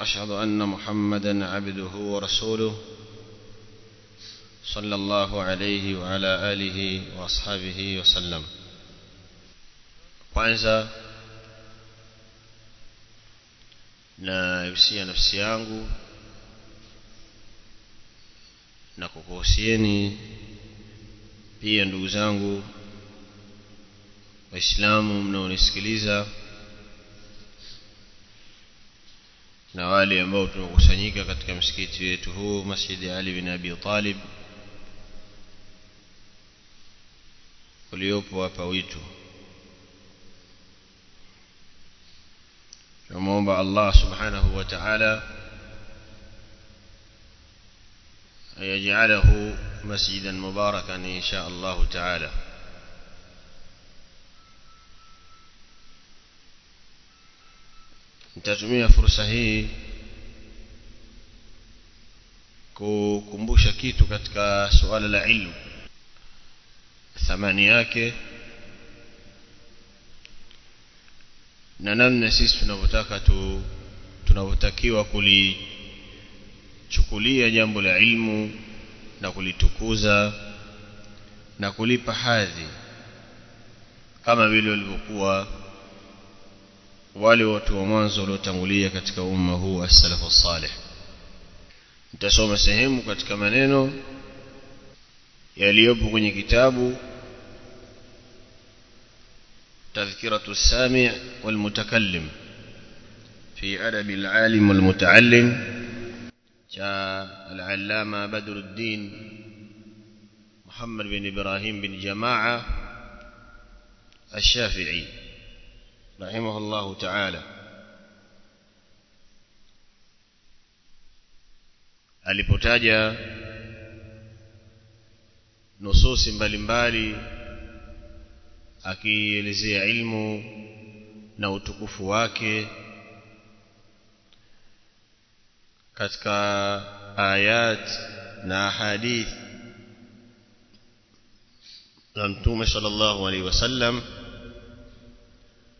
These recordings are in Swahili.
أشهد أن محمدا عبده ورسوله صلى الله عليه وعلى آله وأصحابه وسلم. كوانزا نا يوسيا نفسي أنغو نا كوكوسيني بيا ndugu zangu waislamu mnaonisikiliza no na wale ambao tumekusanyika katika msikiti wetu huu masjidi ali bin abi talib uliopo hapa witu tunamwomba allah subhanahu wa taala ayajalahu masjidan mubarakan insha allahu taala nitatumia fursa hii kukumbusha kitu katika suala la ilmu. Thamani yake na namna sisi tunavyotaka tu tunavyotakiwa kulichukulia jambo la ilmu na kulitukuza na kulipa hadhi kama vile walivyokuwa wale watu wa mwanzo waliotangulia katika umma huu as-salafu salih nitasoma sehemu katika maneno yaliyopo kwenye kitabu تذكرة السامع والمتكلم في أدب العالم والمتعلم جاء العلامة بدر الدين محمد بن إبراهيم بن جماعة الشافعي رحمه الله تعالى alipotaja nususi mbalimbali akielezea ilmu na utukufu wake katika ayat na hadith za mtume sallallahu alaihi wasallam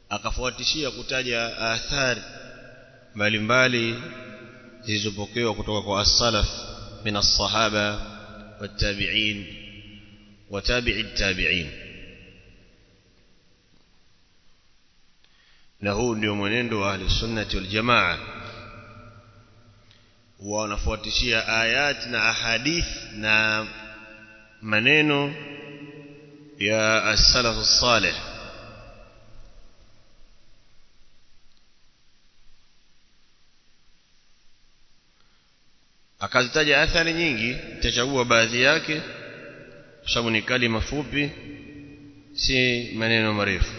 akafuatishia kutaja athari mbalimbali zilizopokewa kutoka kwa as-salaf min as-sahaba wat-tabi'in wa tabi'i at-tabi'in na huu ndio mwenendo wa ahli sunnati wal jamaa. Wanafuatishia ayat na ahadith na maneno ya as-salaf as-salih akazitaja athari nyingi nitachagua baadhi yake sababu ni kalima fupi si maneno marefu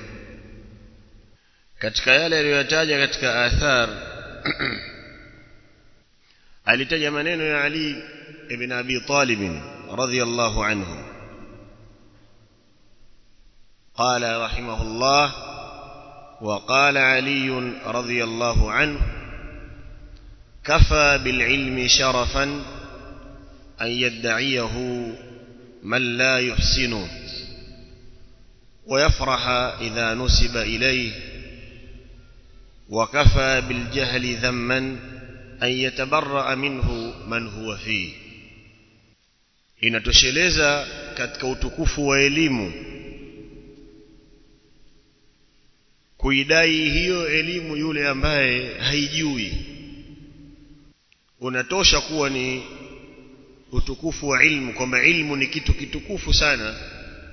katika yale aliyoyataja katika athar alitaja maneno ya Ali ibn Abi Talib radhiyallahu anhu قال رحمه الله وقال علي رضي الله عنه كفى بالعلم شرفا أن يدعيه من لا يحسنه ويفرح إذا نسب إليه. وكفى بالجهل ذما أن يتبرأ منه من هو فيه. Inatosheleza katika utukufu wa elimu. Kuidai hiyo elimu yule ambaye haijui. Unatosha kuwa ni utukufu wa ilmu kwamba ilmu ni kitu kitukufu sana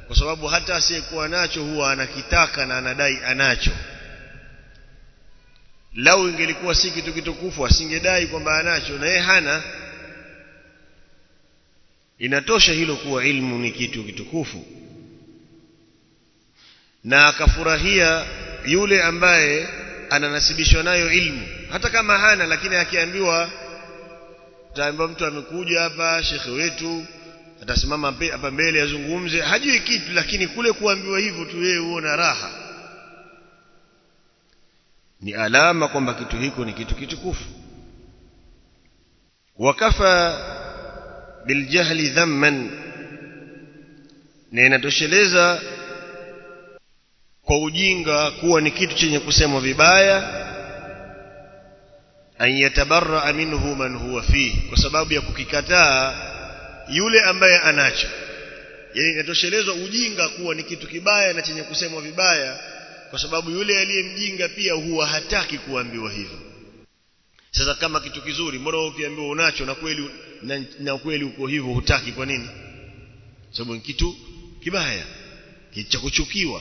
kwa sababu hata asiyekuwa nacho huwa anakitaka na anadai anacho. Lau ingelikuwa si kitu kitukufu asingedai kwamba anacho na yeye hana. Inatosha hilo kuwa ilmu ni kitu kitukufu. Na akafurahia yule ambaye ananasibishwa nayo ilmu hata kama hana lakini akiambiwa taambiwa mtu amekuja hapa shekhe wetu atasimama hapa mbele azungumze. Hajui kitu lakini kule kuambiwa hivyo tu yeye huona raha. Ni alama kwamba kitu hiko ni kitu kitukufu. Wakafa biljahli dhamman na inatosheleza kwa ujinga kuwa ni kitu chenye kusemwa vibaya an yatabarra minhu man huwa fihi kwa sababu ya kukikataa yule ambaye anacho. Yani inatoshelezwa ujinga kuwa ni kitu kibaya na chenye kusemwa vibaya kwa sababu yule aliyemjinga pia huwa hataki kuambiwa hivyo. Sasa kama kitu kizuri mbona ukiambiwa unacho na kweli na, na kweli uko hivyo hutaki kwa nini? Sababu ni kitu kibaya kitu cha kuchukiwa.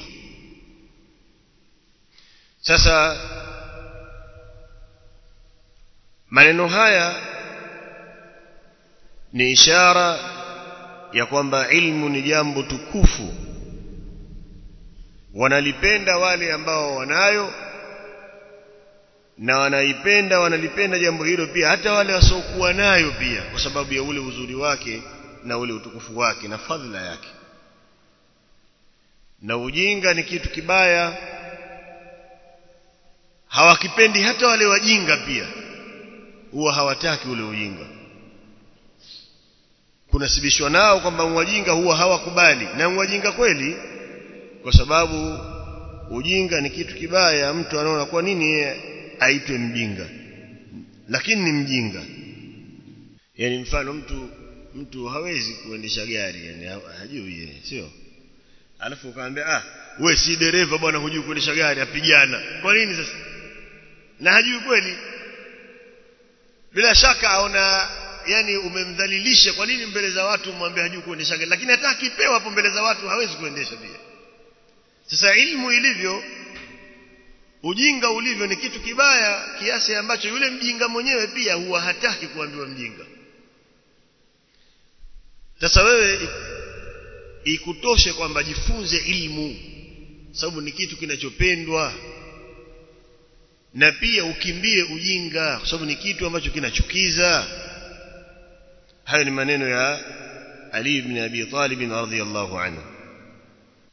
Sasa maneno haya ni ishara ya kwamba ilmu ni jambo tukufu. Wanalipenda wale ambao wanayo na wanaipenda wanalipenda jambo hilo pia hata wale wasiokuwa nayo pia kwa sababu ya ule uzuri wake na ule utukufu wake na fadhila yake. Na ujinga ni kitu kibaya. Hawakipendi hata wale wajinga pia huwa hawataki ule ujinga. Kunasibishwa nao kwamba mwajinga huwa hawakubali. Na mwajinga kweli? Kwa sababu ujinga ni kitu kibaya mtu anaona kwa nini aitwe mjinga. Lakini ni mjinga. Yani mfano mtu mtu hawezi kuendesha gari yani hajui yeye sio? Alafu ukaambia ah we si dereva bwana hujui kuendesha gari apigana. Kwa nini sasa? Na hajui kweli bila shaka aona yani umemdhalilisha kwa nini mbele za watu umwambie hajui kuendesha gari? Lakini hata akipewa hapo mbele za watu hawezi kuendesha pia. Sasa ilmu ilivyo ujinga ulivyo ni kitu kibaya kiasi ambacho yule mjinga mwenyewe pia huwa hataki kuambiwa mjinga. Sasa wewe ikutoshe kwamba jifunze ilmu sababu ni kitu kinachopendwa na pia ukimbie ujinga kwa sababu ni kitu ambacho kinachukiza hayo ni maneno ya Ali ibn Abi Talib radhiyallahu anhu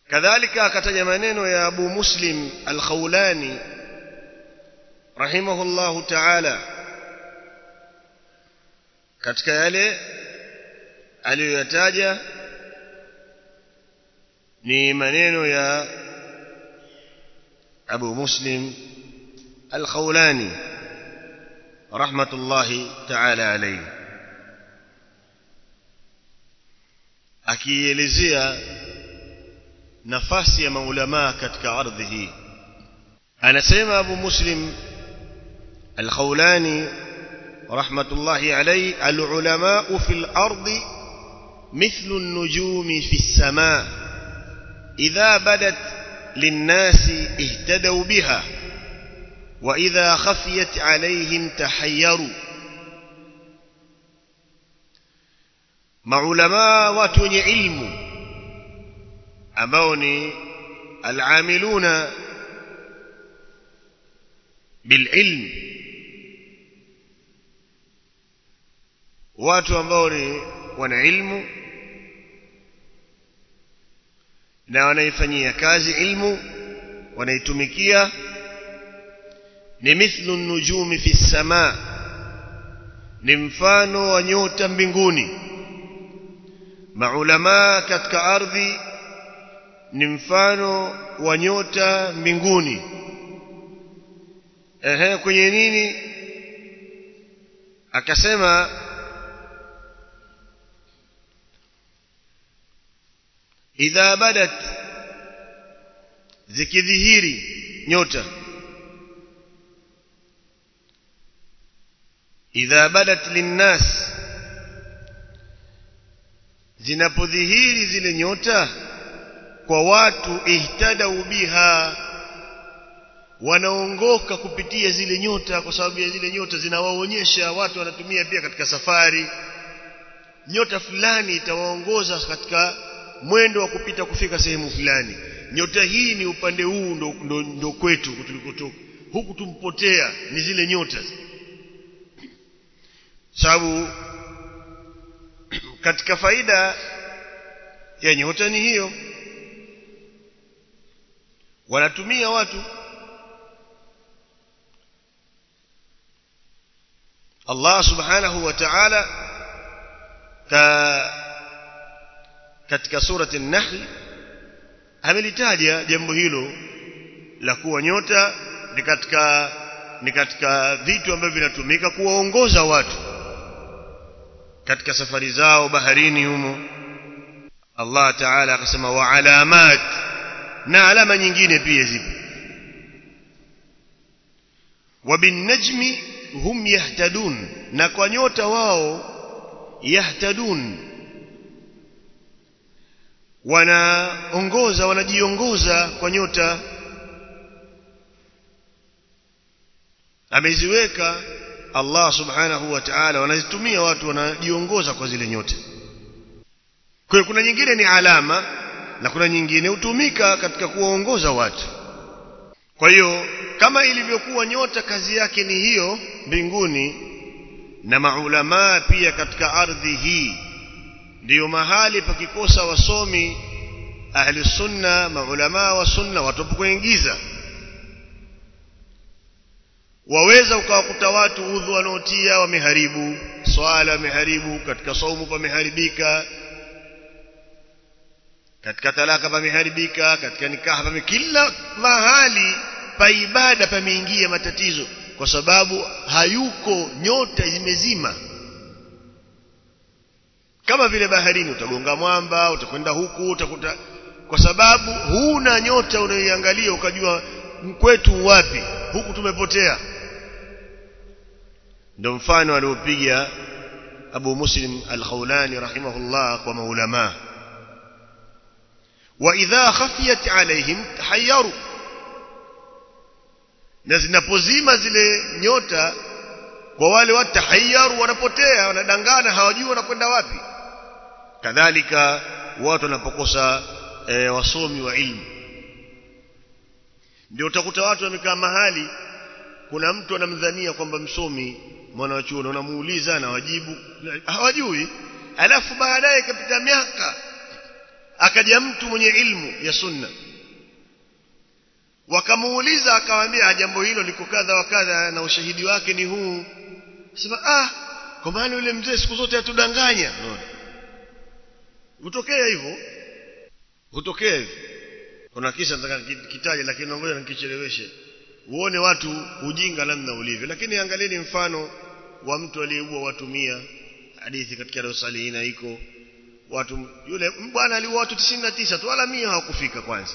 kadhalika akataja maneno ya Abu Muslim al-Khawlani rahimahullahu ta'ala katika yale aliyoyataja ni maneno ya Abu Muslim al-Khawlani rahmatullahi ta'ala alayhi akielezea nafasi ya maulama katika ardhi hii anasema Abu Muslim al-Khawlani rahmatullahi alayhi al-ulama fi al-ardi مثل النجوم في السماء إذا بدت للناس اهتدوا بها وإذا خفيت عليهم تحيروا. مع علماء واتني علم أموني العاملون بالعلم. واتو أموني وان علم. نا وأنا يفني كازي علم. وأنا يتمكيه ni mithlu nujumi fi samaa ni mfano wa nyota mbinguni. Maulama katika ardhi ni mfano wa nyota mbinguni. Ehe kwenye nini? Akasema idha badat zikidhihiri nyota idha badat linnas zinapodhihiri zile nyota kwa watu ihtadau biha wanaongoka kupitia zile nyota kwa sababu ya zile nyota zinawaonyesha watu wanatumia pia katika safari. Nyota fulani itawaongoza katika mwendo wa kupita kufika sehemu fulani. Nyota hii ni upande huu ndo, ndo, ndo kwetu tulikotoka huku tumpotea ni zile nyota sababu katika faida ya nyota ni hiyo. Wanatumia watu. Allah subhanahu wa ta'ala ka katika surati an-nahl amelitaja jambo hilo la kuwa nyota ni katika ni katika vitu ambavyo vinatumika kuwaongoza watu katika safari zao baharini humo. Allah Ta'ala akasema wa alamat na alama nyingine pia zipo. Wa bin najmi hum yahtadun na kwa nyota wao yahtadun. Wanaongoza wanajiongoza kwa nyota. Ameziweka Allah subhanahu wa ta'ala wanazitumia watu wanajiongoza kwa zile nyota kwa hiyo kuna nyingine ni alama na kuna nyingine hutumika katika kuwaongoza watu. Kwa hiyo kama ilivyokuwa nyota kazi yake ni hiyo mbinguni na maulamaa pia katika ardhi hii ndiyo mahali pakikosa wasomi ahli sunna maulamaa wa sunna watapokuingiza waweza ukawakuta watu udhu wanaotia wameharibu swala wameharibu katika saumu pameharibika katika talaka pameharibika katika nikaha pame kila mahali pa ibada pameingia matatizo kwa sababu hayuko nyota zimezima. Kama vile baharini utagonga mwamba utakwenda huku utakuta kwa sababu huna nyota unaoiangalia ukajua mkwetu wapi? Huku tumepotea ndio mfano aliopiga Abu Muslim Al-Khawlani rahimahullah kwa maulama. Wa idha khafiyat alaihim tahayyaru na zinapozima zile nyota kwa wale watu tahayyaru wanapotea wanadangana hawajui wanakwenda wapi. Kadhalika watu wanapokosa e, wasomi wa ilmu. Ndio utakuta watu wamekaa mahali kuna mtu anamdhania kwamba msomi mwana wa chuo unamuuliza na wajibu? Hawajui. Alafu baadaye ikapita miaka akaja mtu mwenye ilmu ya sunna. Wakamuuliza akamwambia jambo hilo liko kadha wa kadha na ushahidi wake ni huu. Sema ah kwa maana yule mzee siku zote atudanganya hutokea hivyo. Hutokea hivyo. Kuna kisa nataka kitaje lakini ngoja nikicheleweshe uone watu ujinga namna ulivyo. Lakini angalieni mfano wa mtu aliyeua watu mia. Hadithi katika Rasulina iko. Watu yule bwana aliua watu 99 tu wala mia hawakufika kwanza.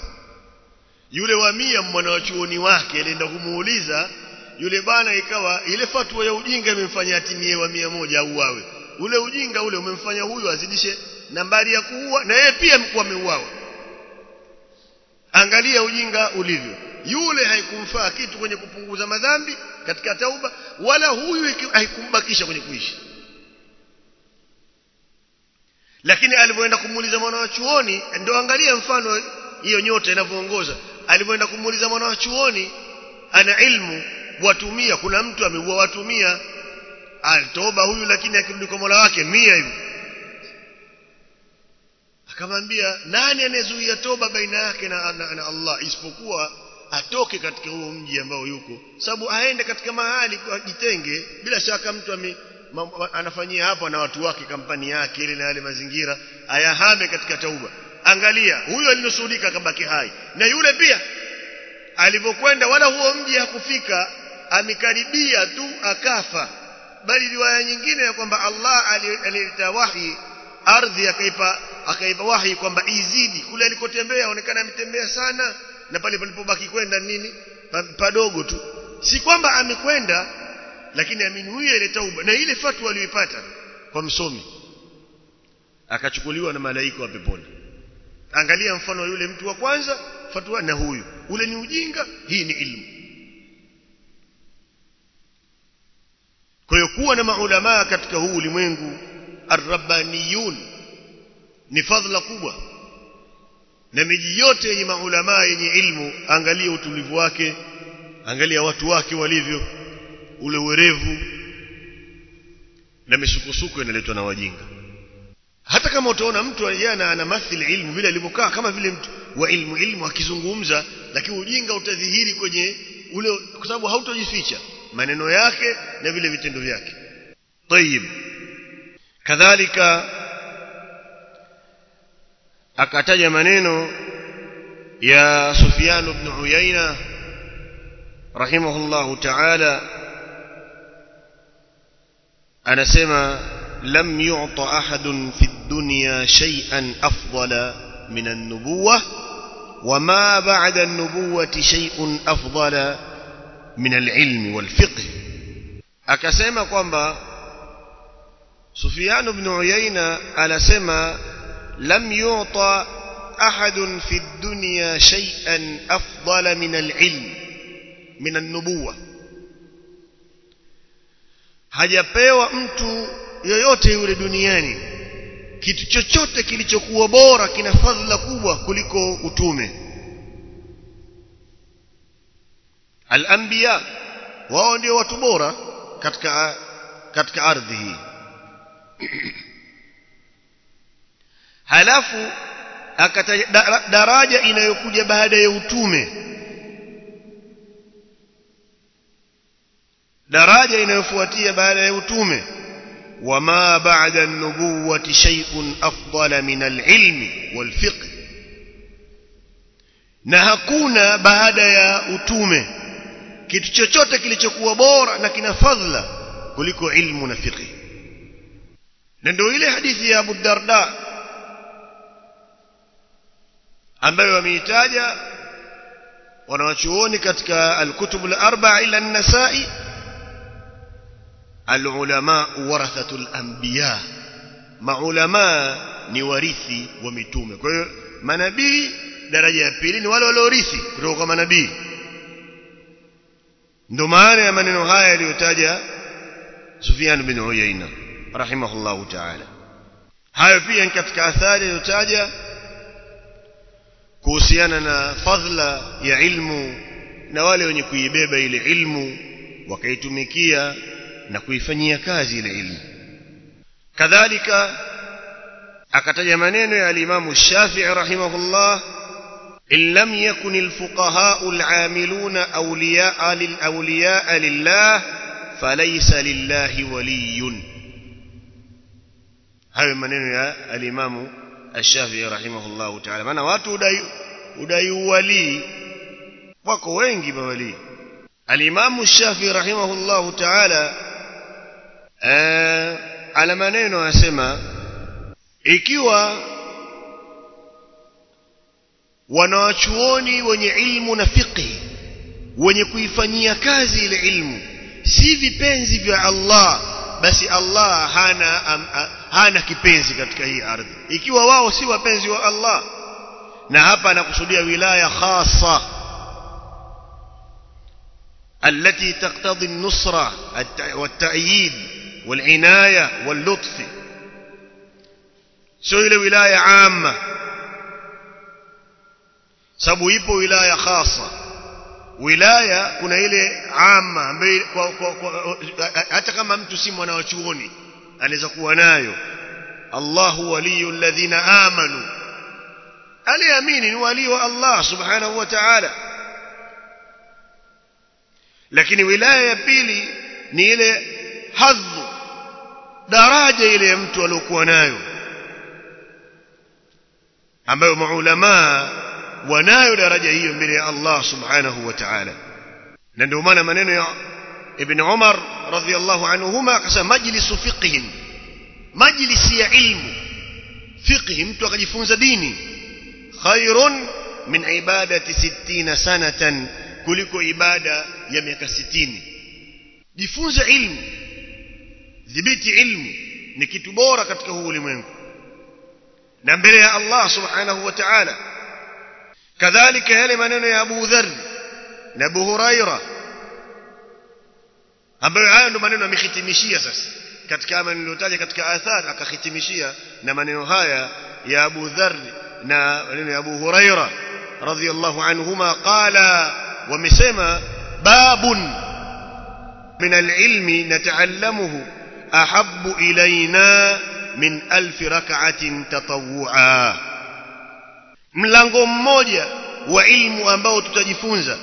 Yule wa mia chuoni wake alienda kumuuliza yule bwana ikawa ile fatwa ya ujinga imemfanya atimie wa mia moja au wawe ule ujinga ule umemfanya huyu azidishe nambari ya kuua na yeye pia mkuu ameuawa. Angalia ujinga ulivyo yule haikumfaa kitu kwenye kupunguza madhambi katika tauba wala huyu haikumbakisha kwenye kuishi. Lakini alipoenda kumuuliza mwana wa chuoni ndio angalia mfano hiyo nyota inavyoongoza. Alipoenda kumuuliza mwana wa chuoni ana ilmu watumia kuna mtu ameua watumia. Alitoba huyu lakini akirudi kwa Mola wake mia hivi. Akamwambia nani anayezuia toba baina yake na, na, na Allah isipokuwa atoke katika huo mji ambao yuko. Sababu aende katika mahali ajitenge bila shaka mtu ame, anafanyia hapo na watu wake kampani yake ile na yale mazingira ayahame katika tauba. Angalia huyo alinusudika kabaki hai. Na yule pia alipokwenda wala huo mji hakufika amekaribia tu akafa. Bali riwaya nyingine ya kwamba Allah alileta wahi ardhi akaipa akaipa wahi kwamba izidi. Kule alikotembea aonekana ametembea sana na pale palipobaki kwenda nini? Padogo tu. Si kwamba amekwenda lakini aminuia ile tauba na ile fatwa aliyoipata kwa msomi. Akachukuliwa na malaika wa peponi. Angalia mfano wa yule mtu wa kwanza fatwa na huyu. Ule ni ujinga hii ni ilmu. Kwa hiyo kuwa na maulamaa katika huu ulimwengu arrabbaniyun ni fadhila kubwa na miji yote yenye maulama yenye ilmu angalia utulivu wake angalia watu wake walivyo ule werevu na misukosuko inaletwa na wajinga. Hata kama utaona mtu ana mathili ilmu vile alivyokaa kama vile mtu wa ilmu ilmu akizungumza lakini ujinga utadhihiri kwenye ule kwa sababu hautojificha maneno yake na vile vitendo vyake. Tayib kadhalika akataja maneno ya Sufyan ibn Uyayna rahimahullahu ta'ala anasema lam yu'ta ahadun fi dunya shay'an afdala min an-nubuwah وما بعد النبوة شيء أفضل من العلم والفقه akasema kwamba Sufyan ibn Uyayna anasema lam yu'ta أحد في الدنيا شيئا أفضل من العلم من النبوة. hajapewa mtu yoyote yule duniani kitu chochote kilichokuwa bora kina fadhila kubwa kuliko utume al-anbiya wao ndio watu bora katika katika ardhi hii halafu akataja daraja inayokuja baada ya utume. Daraja inayofuatia baada ya utume. Wama ba'da an-nubuwwati shay'un afdala min al-ilmi wal-fiqh. Na hakuna baada ya utume. Kitu chochote kilichokuwa bora na kina fadhila kuliko ilmu na fiqh. Na ndio ile hadithi ya Abu Darda. Ambayo wameitaja wanawachuoni katika al-kutub al-arba'a ila an-nasa'i العلماء ورثة الأنبياء maulama ni warithi wa mitume kwa hiyo manabii daraja ya pili ni wale waliorithi kutoka kwa manabii ndio maana ya maneno haya yaliyotaja Sufyan bin Uyayna rahimahullahu ta'ala hayo pia ni katika athari aliyotaja kuhusiana na fadhila ya ilmu na wale wenye kuibeba ile ilmu wakaitumikia na kuifanyia kazi ile ilmu kadhalika akataja maneno ya al-Imam Shafi'i rahimahullah in lam yakun al-fuqaha al-amiluna awliya'a lil-awliya'a lillah falaysa lillahi waliyun hayo maneno ya al-Imam Shafi'i rahimahullah ta'ala. Maana watu udai udai wali wako wengi mawali al-Imam Shafi'i rahimahullah ta'ala ala maneno asema ikiwa wanawachuoni wenye ilmu na fiqhi wenye kuifanyia kazi ile ilmu si vipenzi vya Allah basi Allah hana am, a, hana kipenzi katika hii ardhi ikiwa wao si wapenzi wa Allah na hapa anakusudia wilaya khasa التي تقتضي النصرة والتأييد والعناية واللطف sio ile wilaya amma sababu ipo wilaya kuna ile amma ambayo hata kama mtu si mwana wa chuoni anaweza kuwa nayo Allahu waliyu alladhina amanu aliamini ni wali wa Allah subhanahu wa ta'ala lakini wilaya ya pili ni ile hadhu daraja ile ya mtu aliyokuwa nayo ambayo maulama wanayo daraja hiyo mbele ya Allah subhanahu wa ta'ala na ndio maana maneno ya ibn Umar radhiyallahu anhuma akasema majlisu fiqhin majlisi ya ilmu fiqhi mtu akajifunza dini khairun min ibadati 60 sanatan kuliko ibada ya miaka 60 jifunze ilmu dhibiti ilmu ni kitu bora katika huu ulimwengu na mbele ya Allah subhanahu wa ta'ala كذلك يلي من يا أبو ذر نبو هريرة. أبو عاند من ينو مختمشية سس كتك من ينوتاج كتك آثار كختمشية نمن ينوهايا يا أبو ذر نا يا أبو هريرة. رضي الله عنهما قال ومسما باب من العلم نتعلمه أحب إلينا من ألف ركعة تطوعا. Mlango mmoja wa ilmu ambao tutajifunza.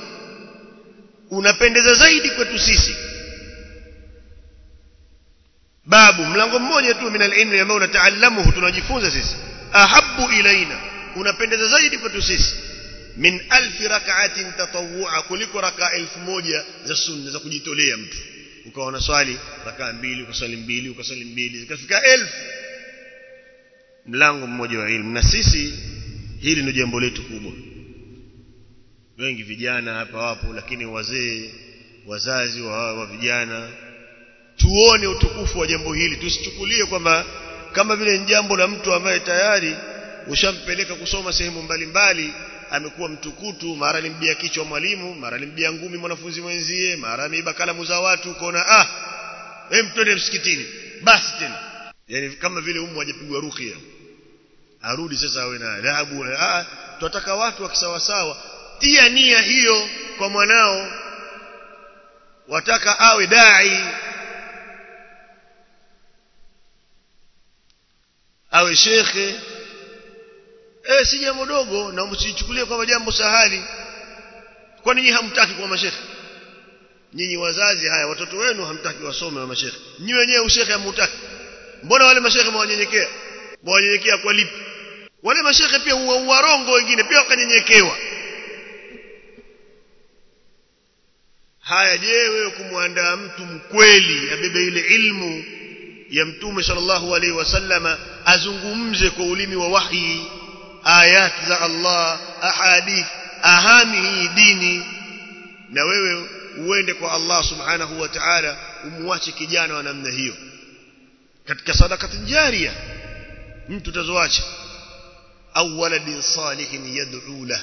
Unapendeza zaidi kwetu sisi. Babu mlango mmoja tu min alilmi ambao unataalamuhu tunajifunza sisi. Ahabu ilaina unapendeza zaidi kwetu sisi. Min alfi rak'atin tatawwa kuliko raka elfu moja za sunna za kujitolea mtu. Ukawa unaswali raka mbili ukaswali mbili ukaswali mbili zikafika elfu. Mlango mmoja wa ilmu. Na sisi hili ndio jambo letu kubwa. Wengi vijana hapa wapo lakini wazee wazazi wa, wa vijana tuone utukufu wa jambo hili. Tusichukulie kwamba kama vile ni jambo la mtu ambaye tayari ushampeleka kusoma sehemu mbalimbali amekuwa mtukutu mara limbia kichwa mwalimu mara limbia ngumi mwanafunzi mwenzie mara ameiba kalamu za watu ukaona ah hem twende msikitini. Basi tena. Yani kama vile umu hajapigwa ruqya arudi sasa awe na adabu ah tunataka watu wakisawasawa tia nia hiyo kwa mwanao. Wataka awe dai. Awe shekhe. Eh si jambo dogo na msichukulie kama jambo sahali. Kwa nini hamtaki kwa mashekhe? Nyinyi wazazi haya watoto wenu hamtaki wasome wa mashekhe. Nyinyi wenyewe ushekhe hamutaki. Mbona wale mashekhe mwanyenyekea mwanyenyekea kwa lipi wale mashekhe pia warongo wengine pia wakanyenyekewa. Haya je wewe kumwandaa mtu mkweli abebe ile ilmu ya mtume sallallahu alaihi wasallama azungumze kwa ulimi wa wahi ayat za Allah ahadith ahami hii dini na wewe uende kwa Allah subhanahu wa ta'ala umwache kijana wa namna hiyo. Katika sadaka jaria mtu tazoacha au waladin salihin yad'u lahu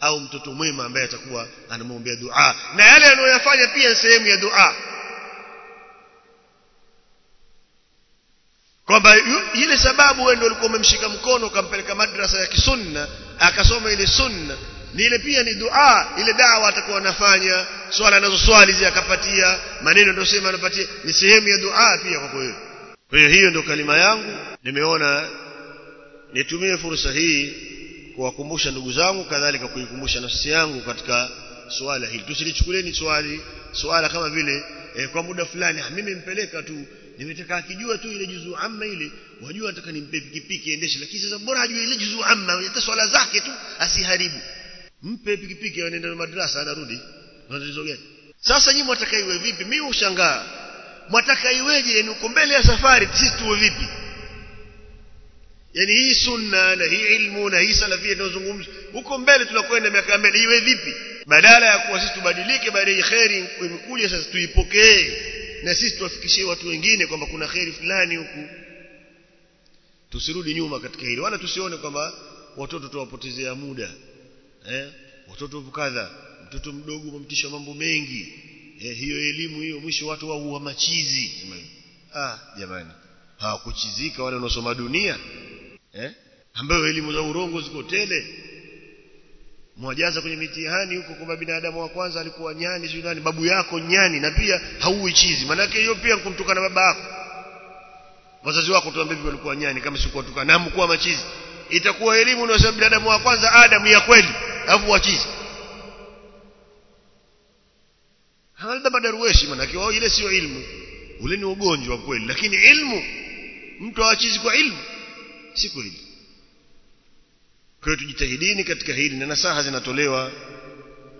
au mtoto mwema ambaye atakuwa anamwombea dua. Na yale anayofanya pia sehemu ya dua. Kwamba ile sababu wewe ndio ulikuwa umemshika mkono ukampeleka madrasa ya kisunna akasoma ile sunna ile pia ni dua ile dawa atakuwa anafanya swala anazoswali zile akapatia maneno ndio sema anapatia ni sehemu ya dua pia kwa kweli. Kwa hiyo hiyo ndio kalima yangu nimeona nitumie fursa hii kuwakumbusha ndugu zangu kadhalika kuikumbusha nafsi yangu katika swala hili. Tusilichukuleni swali swala kama vile eh, kwa muda fulani mimi mpeleka tu nimetaka akijua tu ile juzu amma ile wajua nataka nimpe pikipiki endeshe. Lakini sasa bora ajue ile juzu amma? Hata swala zake tu asiharibu. Mpe pikipiki anaenda madrasa anarudi. Unatatizo gani? Sasa nyinyi mwataka iwe vipi? Mimi ushangaa mwataka iweje? Yani uko mbele ya safari sisi tuwe vipi yani hii sunna na hii ilmu na hii salafia tunazungumza. Huko mbele tunakwenda miaka mbele iwe vipi? Badala ya kuwa sisi tubadilike baada ya khairi imekuja sasa tuipokee. Na sisi tuwafikishie watu wengine kwamba kuna khairi fulani huku. Tusirudi nyuma katika hili. Wala tusione kwamba watoto tuwapotezea muda. Eh? Watoto kadha. Mtoto mdogo umemtisha mambo mengi. Eh, hiyo elimu hiyo mwisho watu wao machizi. Ah jamani. Hawakuchizika wale wanaosoma dunia eh? Ambayo elimu za urongo ziko tele. Mwajaza kwenye mitihani huko kwamba binadamu wa kwanza alikuwa nyani sio nani babu yako nyani na pia hauwi chizi. Manake hiyo pia kumtukana baba yako. Wazazi wako tuambie vipi walikuwa nyani kama sikuwa tukana na mkuwa machizi. Itakuwa elimu unasema binadamu wa kwanza Adam ya kweli alafu wachizi hawalda madaruweshi manake wao ile sio ilmu. Ule ni ugonjwa kweli lakini ilmu mtu awachizi kwa ilmu si kweli kwa tujitahidini katika hili na nasaha zinatolewa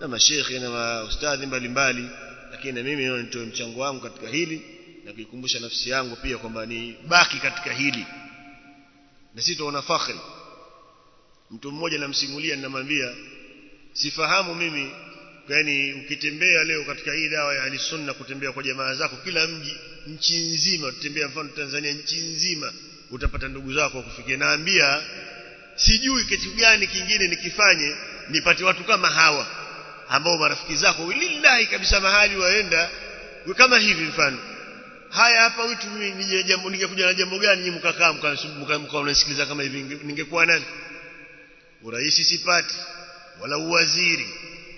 na mashekhe na maustadhi mbalimbali lakini na mimi nitoe mchango wangu katika hili na kuikumbusha nafsi yangu pia kwamba ni baki katika hili. Na sisi tuona fakhri. Mtu mmoja namsimulia ninamwambia sifahamu mimi yani ukitembea leo katika hii dawa ya alisunna kutembea kwa jamaa zako kila mji nchi nzima tutembea mfano Tanzania nchi nzima utapata ndugu zako kufikia naambia sijui kitu gani kingine nikifanye nipate watu kama hawa ambao marafiki zako lillahi kabisa mahali waenda kama hivi mfano. Haya hapa witu mimi jambo ningekuja na jambo gani nyinyi mkakaa mkaa mkaonisikiliza kama hivi ningekuwa nani? Urais sipati wala uwaziri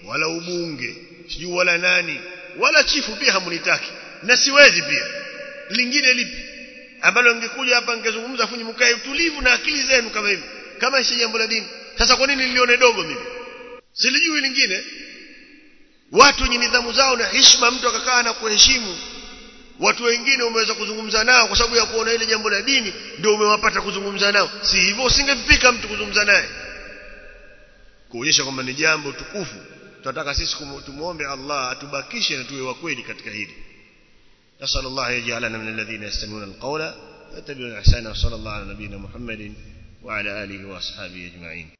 wala ubunge sijui wala nani wala chifu pia hamunitaki na siwezi pia. Lingine lipi ambalo ningekuja hapa ningezungumza funyi mkae utulivu na akili zenu kama hivi kama si jambo la dini. Sasa kwa nini nilione dogo mimi? Silijui lingine. Watu wenye nidhamu zao na heshima mtu akakaa na kuheshimu watu wengine umeweza kuzungumza nao kwa sababu ya kuona ile jambo la dini ndio umewapata kuzungumza nao. Si hivyo usingefika mtu kuzungumza naye. Kuonyesha kwamba ni jambo tukufu. Tunataka sisi tumuombe Allah atubakishe na tuwe wa kweli katika hili نسأل الله يجعلنا من الذين يستمعون القول ويتبعون أحسنه وصلى الله على نبينا محمد وعلى آله وأصحابه أجمعين.